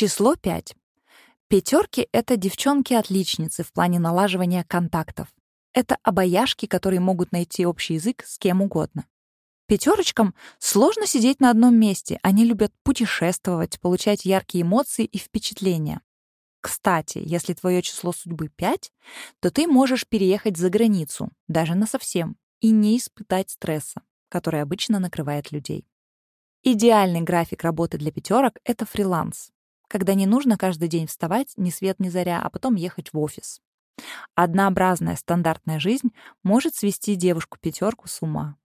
Число 5. Пятерки — это девчонки-отличницы в плане налаживания контактов. Это обаяшки, которые могут найти общий язык с кем угодно. Пятерочкам сложно сидеть на одном месте. Они любят путешествовать, получать яркие эмоции и впечатления. Кстати, если твое число судьбы 5, то ты можешь переехать за границу, даже на совсем, и не испытать стресса, который обычно накрывает людей. Идеальный график работы для пятерок — это фриланс, когда не нужно каждый день вставать ни свет ни заря, а потом ехать в офис. Однообразная стандартная жизнь может свести девушку-пятерку с ума.